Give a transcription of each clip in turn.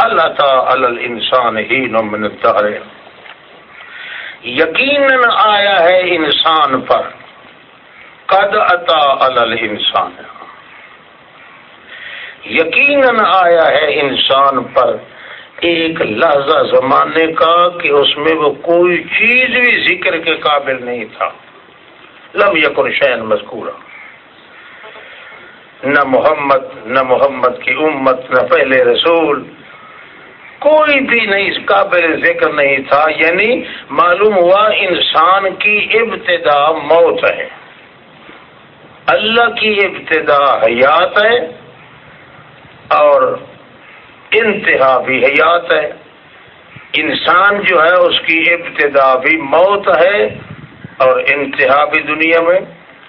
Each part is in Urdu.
اللہ انسان ہی نمن یقیناً آیا ہے انسان پر؟ قد عطا انسان یقیناً آیا ہے انسان پر ایک لحظہ زمانے کا کہ اس میں وہ کوئی چیز بھی ذکر کے قابل نہیں تھا. لم یکن شین مذکورہ نہ محمد نہ محمد کی امت، نہ پہلے رسول کوئی بھی نہیں، اس قابل ذکر نہیں تھا۔ یعنی معلوم ہوا انسان کی ابتدا موت ہے۔ اللہ کی ابتدا حیات ہے اور انتہا بھی حیات ہے۔ انسان جو ہے، اس کی ابتدا بھی موت ہے اور انتہا بھی دنیا میں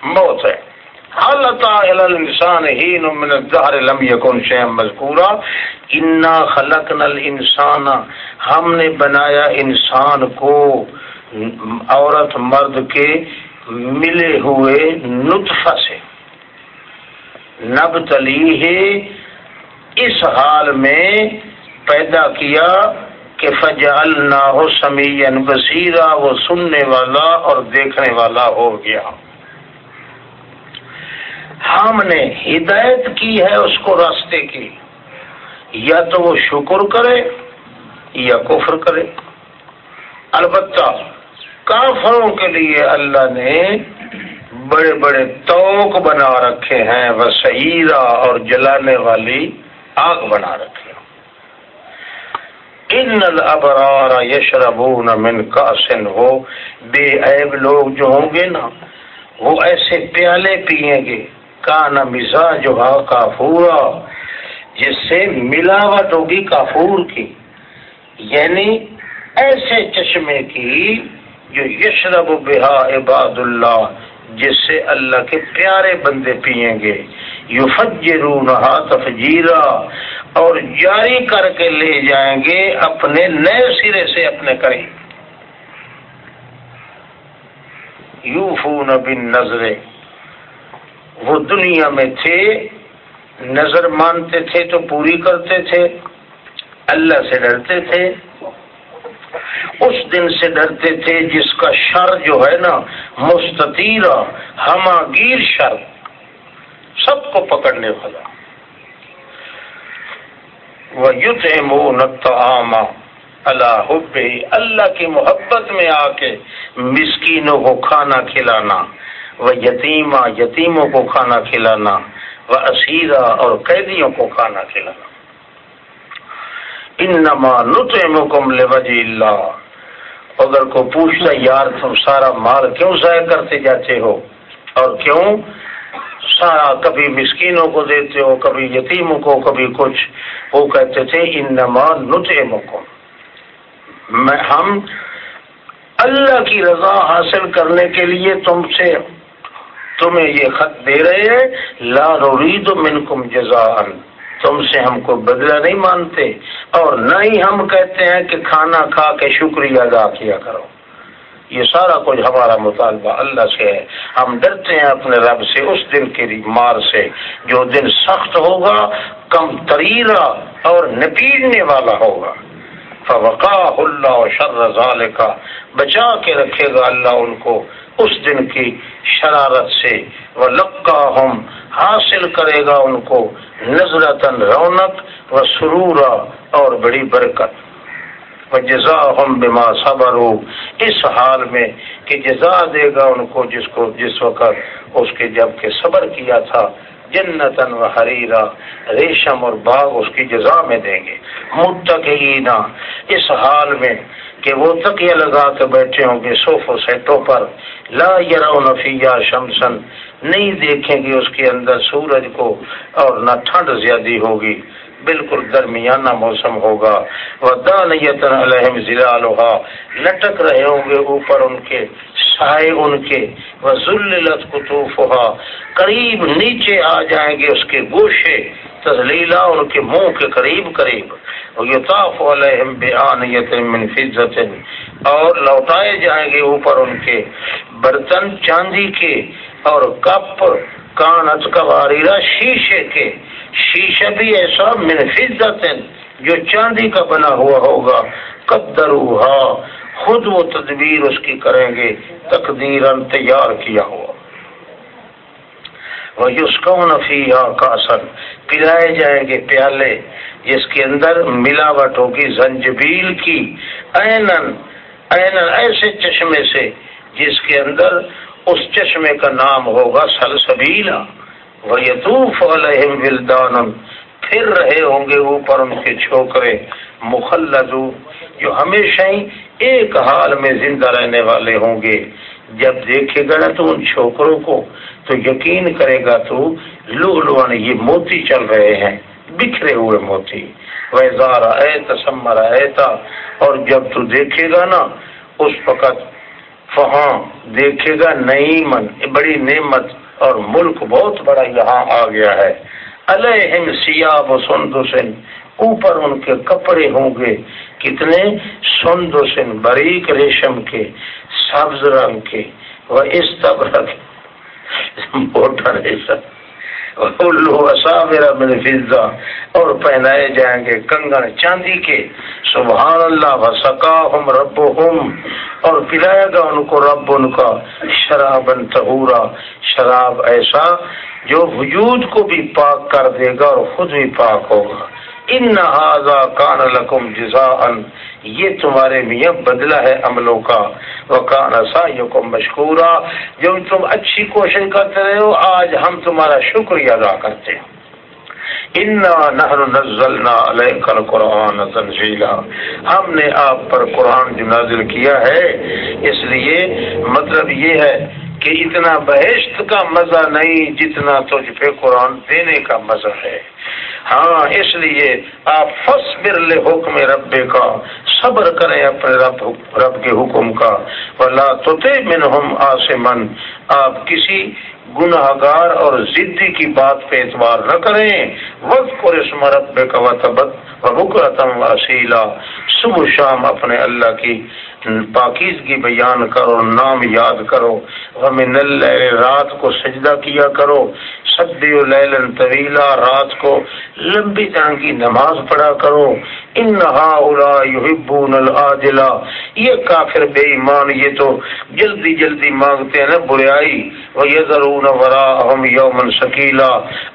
موت ہے۔ اللہ انسان ہی من الظہر لم مذکورا انا نل انسان ہم نے بنایا انسان کو، عورت مرد کے ملے ہوئے نطفہ سے۔ نب تلی ہے اس حال میں پیدا کیا کہ فجال نہ ہو سمین بصیرہ وہ سننے والا اور دیکھنے والا ہو گیا۔ ہم نے ہدایت کی ہے اس کو راستے کی۔ یا تو وہ شکر کرے یا کفر کرے۔ البتہ کافروں کے لیے اللہ نے بڑے بڑے توق بنا رکھے ہیں وہ اور جلانے والی آگ بنا رکھے ان الابرار یشربون من کاسن ہو۔ بے عیب لوگ جو ہوں گے نا، وہ ایسے پیالے پیئیں گے۔ کا نہ مزاج کافورا، جس سے ملاوٹ ہوگی کافور کی۔ یعنی ایسے چشمے کی جو یشرب بہا عباد اللہ، جس سے اللہ کے پیارے بندے پیئیں گے۔ یو فجرونہا تفجیرا، اور جاری کر کے لے جائیں گے اپنے نئے سرے سے اپنے قریب۔ یوفون بن نظریں وہ دنیا میں تھے، نظر مانتے تھے تو پوری کرتے تھے، اللہ سے ڈرتے تھے۔ اس دن سے ڈرتے تھے جس کا شر جو ہے نا مستطیر ہما گیر شر، سب کو پکڑنے والا۔ وہ یوت آما اللہ اللہ کی محبت میں آ کے مسکینوں کو کھانا کھلانا۔ وہ یتیمہ، یتیموں کو کھانا کھلانا وہ اسیرہ اور قیدیوں کو کھانا کھلانا۔ ان نما لوجہ اللہ۔ اگر کو پوچھتا یار تم سارا مال کیوں ضائع کرتے جاتے ہو؟ اور کیوں سارا کبھی مسکینوں کو دیتے ہو، کبھی یتیموں کو، کبھی کچھ؟ وہ کہتے تھے ان نما نتم میں ہم اللہ کی رضا حاصل کرنے کے لیے تم سے تمہیں یہ خط دے رہے ہیں، لا رید منکم جزان تم سے ہم کو بدلہ نہیں مانتے اور نہ ہی ہم کہتے ہیں کہ کھانا کھا کے شکریہ ادا کیا کرو۔ یہ سارا کچھ ہمارا مطالبہ اللہ سے ہے۔ ہم ڈرتے ہیں اپنے رب سے، اس دن کی مار سے۔ جو دن سخت ہوگا، کم تریرا اور نپیڑنے والا ہوگا۔ فوقا اللہ شر کا بچا کے رکھے گا اللہ ان کو۔ اس دن کی شرارت سے وہ لکا ہم حاصل کرے گا ان کو نظرتن رونق و سرورا اور بڑی برکت۔ جزا ہم بما صبر ہو اس حال میں کہ جزا دے گا ان کو جس کو جس وقت اس کے جب کے صبر کیا تھا جنتن و حریرا، ریشم اور باغ اس کی جزا میں دیں گے۔ متقینا، اس حال میں کہ وہ تکیہ لگا کے بیٹھے ہوں گے صوف و سیٹوں پر لا یرفیہ شمسن۔ نہیں دیکھیں گے اس کے اندر سورج کو اور نہ ٹھنڈ زیادہ ہوگی۔ بالکل درمیانہ موسم ہوگا۔ وہ دانیتن علیہم ضلع لٹک رہے ہوں گے اوپر ان کے، سائے ان کے۔ وہ ذلت قریب نیچے آ جائیں گے اس کے گوشے۔ تزلیلا ان کے منہ کے قریب قریب۔ یطاف علیہم بآنیت من فضت اور لوٹائے جائیں گے اوپر ان کے برتن چاندی کے۔ اور کپ، کانت کواریرا شیشے کے۔ شیشہ بھی ایسا من فضت جو چاندی کا بنا ہوا ہوگا۔ قدر خود وہ تدبیر اس کی کریں گے۔ تقدیر تیار کیا ہوا۔ وہ یسکون فی کا پلائے جائیں گے پیالے۔ جس کے اندر ملاوٹ ہوگی، زنجبیل کی۔ اینن اینن ایسے چشمے سے جس کے اندر اس چشمے کا نام ہوگا سلسبیلا۔ وہ یتوف علیہم ولدان پھر رہے ہوں گے اوپر ان کے چھوکرے۔ مخلدو۔ جو ہمیشہ ہی ایک حال میں زندہ رہنے والے ہوں گے۔ جب دیکھے گا نا تو ان چھوکروں کو تو یقین کرے گا تو لو لوان یہ موتی چل رہے ہیں، بکھرے ہوئے موتی۔ وہ اے تسمر ایتا اور جب تو دیکھے گا نا، اس وقت فہاں دیکھے گا نئی من بڑی نعمت اور ملک بہت بڑا یہاں آ گیا ہے۔ علیہم سیاب و سندسن اوپر ان کے کپڑے ہوں گے۔ کتنے؟ سندسن باریک ریشم کے۔ سبز رنگ کے وہ اس طبر موٹا ریشم فضا اور پہنائے جائیں گے کنگن چاندی کے۔ سبحان اللہ وسکا ہم رب اور پلایا گا ان کو رب، ان کا شراب تہورا شراب ایسا جو وجود کو بھی پاک کر دے گا اور خود بھی پاک ہوگا۔ ان نہ کان لکم جزا یہ تمہارے میاں بدلہ ہے عملوں کا۔ وہ کان سا مشکورہ جو تم اچھی کوشش کرتے رہے ہو، آج ہم تمہارا شکریہ ادا کرتے ہیں۔ نزلنا کل قرآن تنزیلا ہم نے آپ پر قرآن جو نازل کیا ہے۔ اس لیے مطلب یہ ہے کہ اتنا بہشت کا مزہ نہیں جتنا تجھ پہ قرآن دینے کا مزہ ہے۔ ہاں اس لیے آپ فس برل حکم رب کا صبر کریں اپنے رب رب کے حکم کا۔ ولا تو منہم آسمن آپ کسی گناہ گار اور ضدی کی بات پہ اعتبار نہ کریں۔ وقت کو رسم رب کا وطبت وبکرتم وسیلہ صبح شام اپنے اللہ کی پاکیزگی بیان کرو، نام یاد کرو ہمیں رات کو سجدہ کیا کرو سبی لیلن طویلا رات کو لمبی طرح کی نماز پڑھا کرو انہا یحبون العاجلہ۔ یہ کافر بے ایمان، یہ تو جلدی جلدی مانگتے ہیں نا بریائی ویذرون وراءہم یوما ثقیلا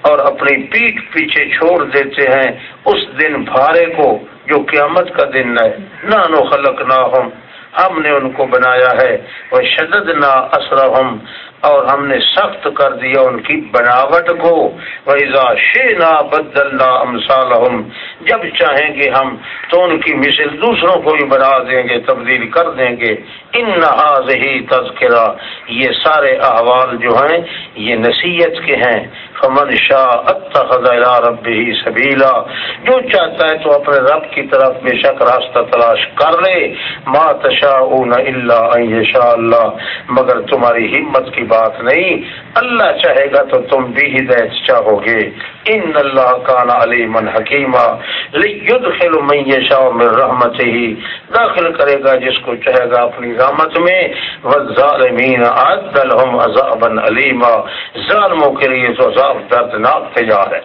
اور اپنی پیٹ پیچھے چھوڑ دیتے ہیں اس دن بھارے کو، جو قیامت کا دن ہے۔ نانو خلق نہ ہم ہم نے ان کو بنایا ہے۔ وہ شدد نہ اسرحم اور ہم نے سخت کر دیا ان کی بناوٹ کو۔ ویزا شینا بدلنا جب چاہیں گے ہم تو ان کی مثل دوسروں کو بھی بنا دیں گے، تبدیل کر دیں گے۔ ان نہاز ہی تذکرہ یہ سارے احوال جو ہیں، یہ نصیحت کے ہیں۔ فمن شاہ اتخذ الى ربه سبیلا۔ جو چاہتا ہے تو اپنے رب کی طرف بے شک راستہ تلاش کر لے۔ ما تشاؤون الا ان یشاء اللہ۔ مگر تمہاری ہمت کی بات نہیں۔ اللہ چاہے گا تو تم بھی ہدایت چاہو گے۔ ان اللہ کان علیم حکیمہ لیدخل من یشاء من رحمت ہی داخل کرے گا جس کو چاہے گا اپنی رحمت میں۔ والظالمین عد لهم عذابا علیما ظالموں کے لیے تو عذاب دردناک تیار ہے۔